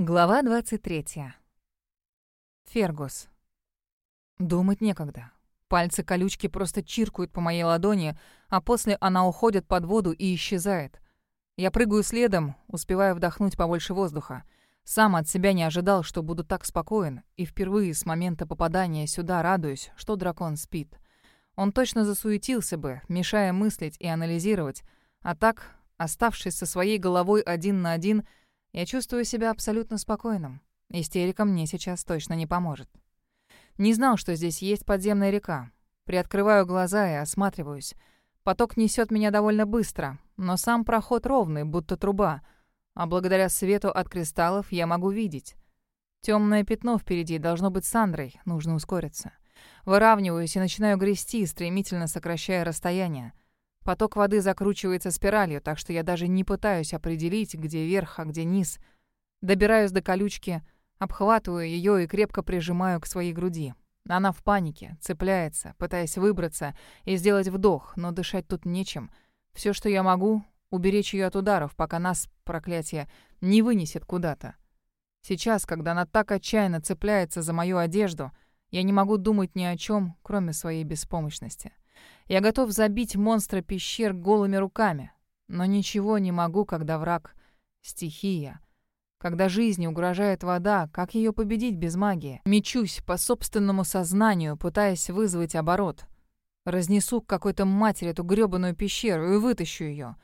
Глава 23. Фергус. Думать некогда. Пальцы колючки просто чиркают по моей ладони, а после она уходит под воду и исчезает. Я прыгаю следом, успеваю вдохнуть побольше воздуха. Сам от себя не ожидал, что буду так спокоен, и впервые с момента попадания сюда радуюсь, что дракон спит. Он точно засуетился бы, мешая мыслить и анализировать, а так, оставшись со своей головой один на один — я чувствую себя абсолютно спокойным. Истерика мне сейчас точно не поможет. Не знал, что здесь есть подземная река. Приоткрываю глаза и осматриваюсь. Поток несет меня довольно быстро, но сам проход ровный, будто труба. А благодаря свету от кристаллов я могу видеть. Темное пятно впереди должно быть Сандрой, нужно ускориться. Выравниваюсь и начинаю грести, стремительно сокращая расстояние. Поток воды закручивается спиралью, так что я даже не пытаюсь определить, где верх, а где низ. Добираюсь до колючки, обхватываю ее и крепко прижимаю к своей груди. Она в панике, цепляется, пытаясь выбраться и сделать вдох, но дышать тут нечем. Все, что я могу, уберечь ее от ударов, пока нас, проклятие, не вынесет куда-то. Сейчас, когда она так отчаянно цепляется за мою одежду, я не могу думать ни о чем, кроме своей беспомощности. Я готов забить монстра пещер голыми руками, но ничего не могу, когда враг — стихия. Когда жизни угрожает вода, как ее победить без магии? Мечусь по собственному сознанию, пытаясь вызвать оборот. Разнесу к какой-то матери эту грёбаную пещеру и вытащу ее.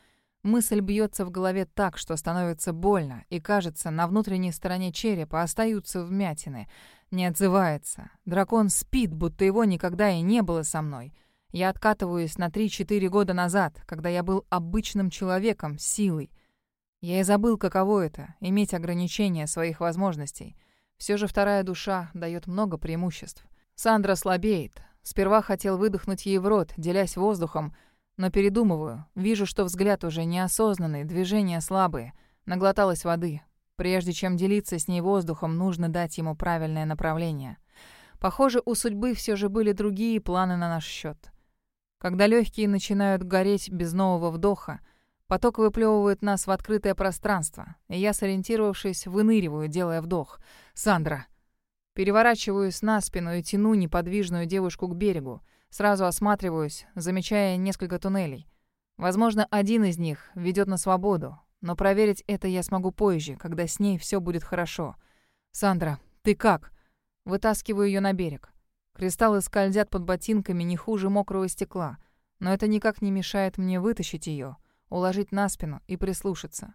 Мысль бьется в голове так, что становится больно, и, кажется, на внутренней стороне черепа остаются вмятины. Не отзывается. Дракон спит, будто его никогда и не было со мной. Я откатываюсь на 3-4 года назад, когда я был обычным человеком, силой. Я и забыл, каково это — иметь ограничения своих возможностей. Все же вторая душа дает много преимуществ. Сандра слабеет. Сперва хотел выдохнуть ей в рот, делясь воздухом, но передумываю. Вижу, что взгляд уже неосознанный, движения слабые. Наглоталась воды. Прежде чем делиться с ней воздухом, нужно дать ему правильное направление. Похоже, у судьбы все же были другие планы на наш счет. Когда легкие начинают гореть без нового вдоха, поток выплевывает нас в открытое пространство, и я, сориентировавшись, выныриваю, делая вдох. «Сандра!» Переворачиваюсь на спину и тяну неподвижную девушку к берегу. Сразу осматриваюсь, замечая несколько туннелей. Возможно, один из них ведет на свободу, но проверить это я смогу позже, когда с ней все будет хорошо. «Сандра, ты как?» Вытаскиваю ее на берег. Кристаллы скользят под ботинками не хуже мокрого стекла, но это никак не мешает мне вытащить ее, уложить на спину и прислушаться.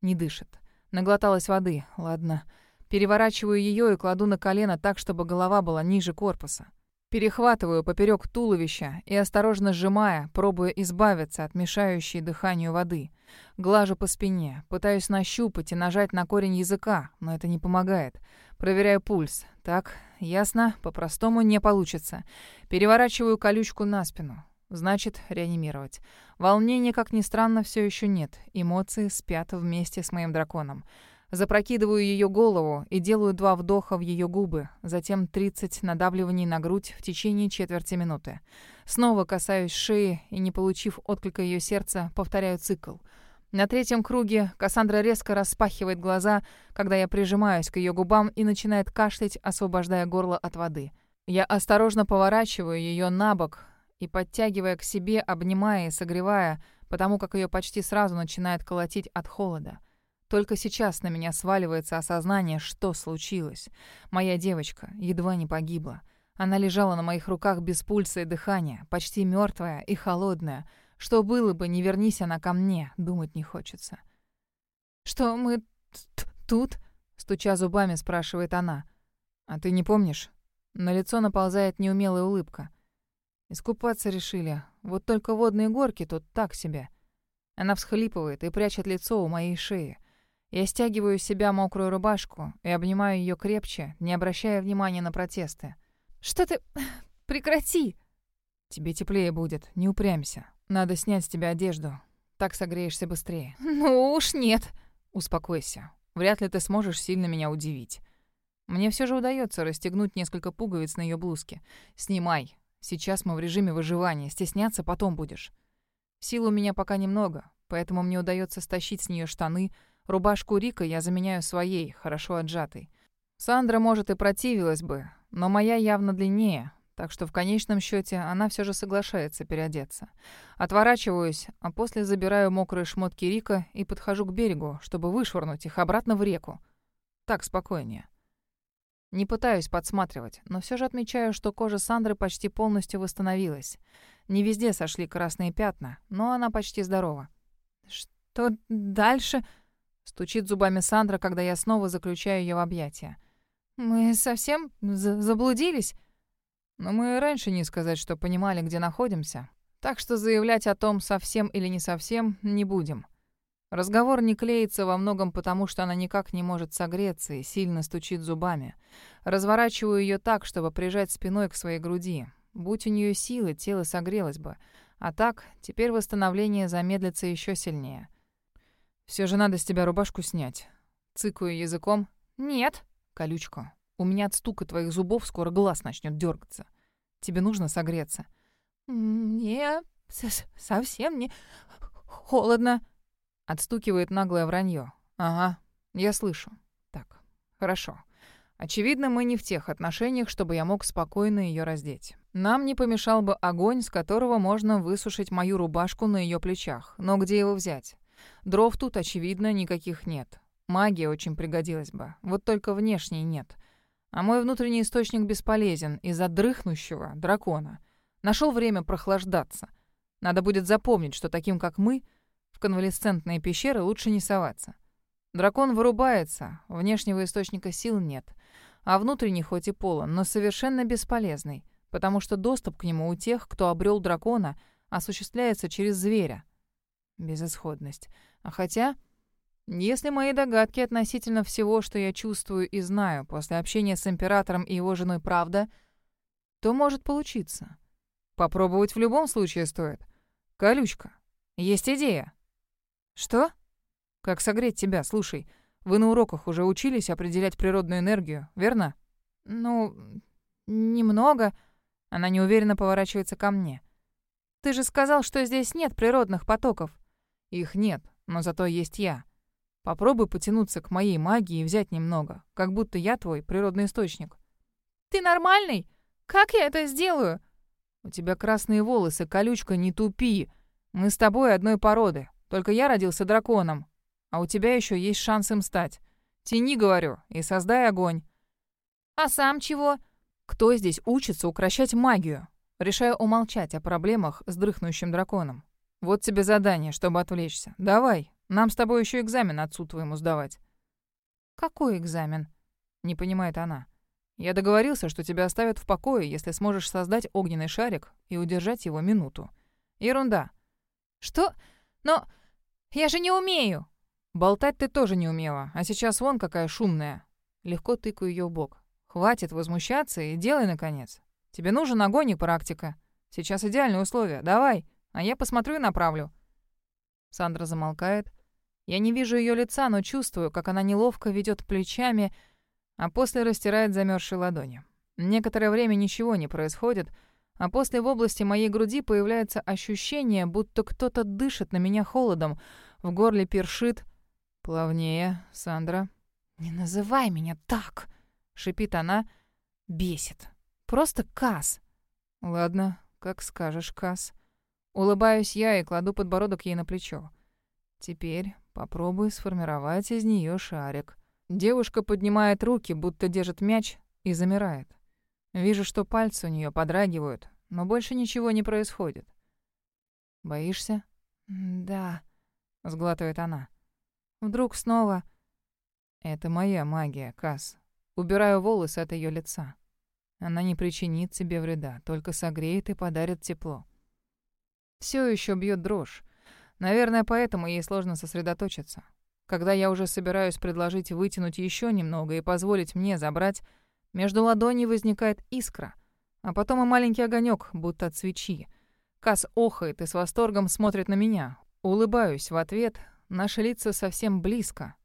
Не дышит. Наглоталась воды, ладно. Переворачиваю ее и кладу на колено так, чтобы голова была ниже корпуса. Перехватываю поперек туловища и, осторожно сжимая, пробуя избавиться от мешающей дыханию воды. Глажу по спине, пытаюсь нащупать и нажать на корень языка, но это не помогает. Проверяю пульс. Так, ясно, по-простому не получится. Переворачиваю колючку на спину. Значит, реанимировать. Волнения, как ни странно, все еще нет. Эмоции спят вместе с моим драконом. Запрокидываю ее голову и делаю два вдоха в ее губы, затем 30 надавливаний на грудь в течение четверти минуты. Снова касаюсь шеи и, не получив отклика ее сердца, повторяю цикл — на третьем круге Кассандра резко распахивает глаза, когда я прижимаюсь к ее губам и начинает кашлять, освобождая горло от воды. Я осторожно поворачиваю ее на бок и, подтягивая к себе, обнимая и согревая, потому как ее почти сразу начинает колотить от холода. Только сейчас на меня сваливается осознание, что случилось. Моя девочка едва не погибла. Она лежала на моих руках без пульса и дыхания, почти мертвая и холодная — что было бы, не вернись она ко мне, думать не хочется. «Что мы тут?» — стуча зубами, спрашивает она. «А ты не помнишь?» На лицо наползает неумелая улыбка. Искупаться решили. Вот только водные горки тут так себе. Она всхлипывает и прячет лицо у моей шеи. Я стягиваю с себя мокрую рубашку и обнимаю ее крепче, не обращая внимания на протесты. «Что ты... прекрати!» «Тебе теплее будет, не упрямься. Надо снять с тебя одежду. Так согреешься быстрее. Ну уж нет. Успокойся. Вряд ли ты сможешь сильно меня удивить. Мне все же удается расстегнуть несколько пуговиц на ее блузке. Снимай. Сейчас мы в режиме выживания. Стесняться потом будешь. Сил у меня пока немного, поэтому мне удается стащить с нее штаны, Рубашку Рика я заменяю своей, хорошо отжатой. Сандра, может, и противилась бы, но моя явно длиннее, так что в конечном счете она все же соглашается переодеться. Отворачиваюсь, а после забираю мокрые шмотки Рика и подхожу к берегу, чтобы вышвырнуть их обратно в реку. Так спокойнее. Не пытаюсь подсматривать, но все же отмечаю, что кожа Сандры почти полностью восстановилась. Не везде сошли красные пятна, но она почти здорова. «Что дальше?» — стучит зубами Сандра, когда я снова заключаю ее в объятия. «Мы совсем заблудились?» Но мы раньше не сказать, что понимали, где находимся. Так что заявлять о том, совсем или не совсем, не будем. Разговор не клеится во многом потому, что она никак не может согреться и сильно стучит зубами. Разворачиваю ее так, чтобы прижать спиной к своей груди. Будь у нее силы, тело согрелось бы. А так, теперь восстановление замедлится еще сильнее. Все же надо с тебя рубашку снять. Цыкаю языком. Нет. Колючка. У меня от стука твоих зубов скоро глаз начнет дергаться. Тебе нужно согреться. Мне совсем не холодно. Отстукивает наглое вранье. Ага, я слышу. Так, хорошо. Очевидно, мы не в тех отношениях, чтобы я мог спокойно ее раздеть. Нам не помешал бы огонь, с которого можно высушить мою рубашку на ее плечах. Но где его взять? Дров тут, очевидно, никаких нет. Магия очень пригодилась бы. Вот только внешней нет. А мой внутренний источник бесполезен из-за дрыхнущего дракона. Нашел время прохлаждаться. Надо будет запомнить, что таким, как мы, конвалесцентные пещеры лучше не соваться. Дракон вырубается, внешнего источника сил нет, а внутренний хоть и полон, но совершенно бесполезный, потому что доступ к нему у тех, кто обрел дракона, осуществляется через зверя. Безысходность. А хотя, если мои догадки относительно всего, что я чувствую и знаю после общения с императором и его женой правда, то может получиться. Попробовать в любом случае стоит. Колючка, есть идея. «Что?» «Как согреть тебя, слушай. Вы на уроках уже учились определять природную энергию, верно?» «Ну, немного». Она неуверенно поворачивается ко мне. «Ты же сказал, что здесь нет природных потоков». «Их нет, но зато есть я. Попробуй потянуться к моей магии и взять немного, как будто я твой природный источник». «Ты нормальный? Как я это сделаю?» «У тебя красные волосы, колючка, не тупи. Мы с тобой одной породы. Только я родился драконом, а у тебя еще есть шанс им стать. Тяни, говорю, и создай огонь. А сам чего? Кто здесь учится укращать магию? Решаю умолчать о проблемах с дрыхнущим драконом. Вот тебе задание, чтобы отвлечься. Давай, нам с тобой еще экзамен отцу твоему сдавать. Какой экзамен? Не понимает она. Я договорился, что тебя оставят в покое, если сможешь создать огненный шарик и удержать его минуту. Ерунда. Что? Но... «Я же не умею!» «Болтать ты тоже не умела, а сейчас вон какая шумная». Легко тыкаю ее в бок. «Хватит возмущаться и делай, наконец. Тебе нужен огонь и практика. Сейчас идеальные условия. Давай, а я посмотрю и направлю». Сандра замолкает. Я не вижу ее лица, но чувствую, как она неловко ведет плечами, а после растирает замерзшие ладони. Некоторое время ничего не происходит, а после в области моей груди появляется ощущение, будто кто-то дышит на меня холодом, в горле першит. «Плавнее, Сандра». «Не называй меня так!» — шипит она. Бесит. «Просто Кас». «Ладно, как скажешь, Кас». Улыбаюсь я и кладу подбородок ей на плечо. Теперь попробуй сформировать из нее шарик. Девушка поднимает руки, будто держит мяч, и замирает. Вижу, что пальцы у нее подрагивают, но больше ничего не происходит. «Боишься?» «Да», — сглатывает она. «Вдруг снова...» «Это моя магия, Кас. Убираю волосы от ее лица. Она не причинит тебе вреда, только согреет и подарит тепло. Все еще бьет дрожь. Наверное, поэтому ей сложно сосредоточиться. Когда я уже собираюсь предложить вытянуть еще немного и позволить мне забрать, между ладоней возникает искра, а потом и маленький огонек, будто от свечи. Кас охает и с восторгом смотрит на меня. Улыбаюсь в ответ, наши лица совсем близко.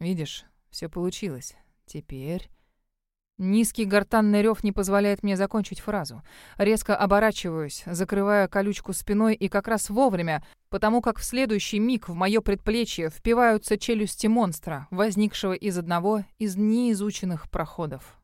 Видишь, все получилось. Теперь... Низкий гортанный рев не позволяет мне закончить фразу. Резко оборачиваюсь, закрывая колючку спиной и как раз вовремя, потому как в следующий миг в мое предплечье впиваются челюсти монстра, возникшего из одного из неизученных проходов.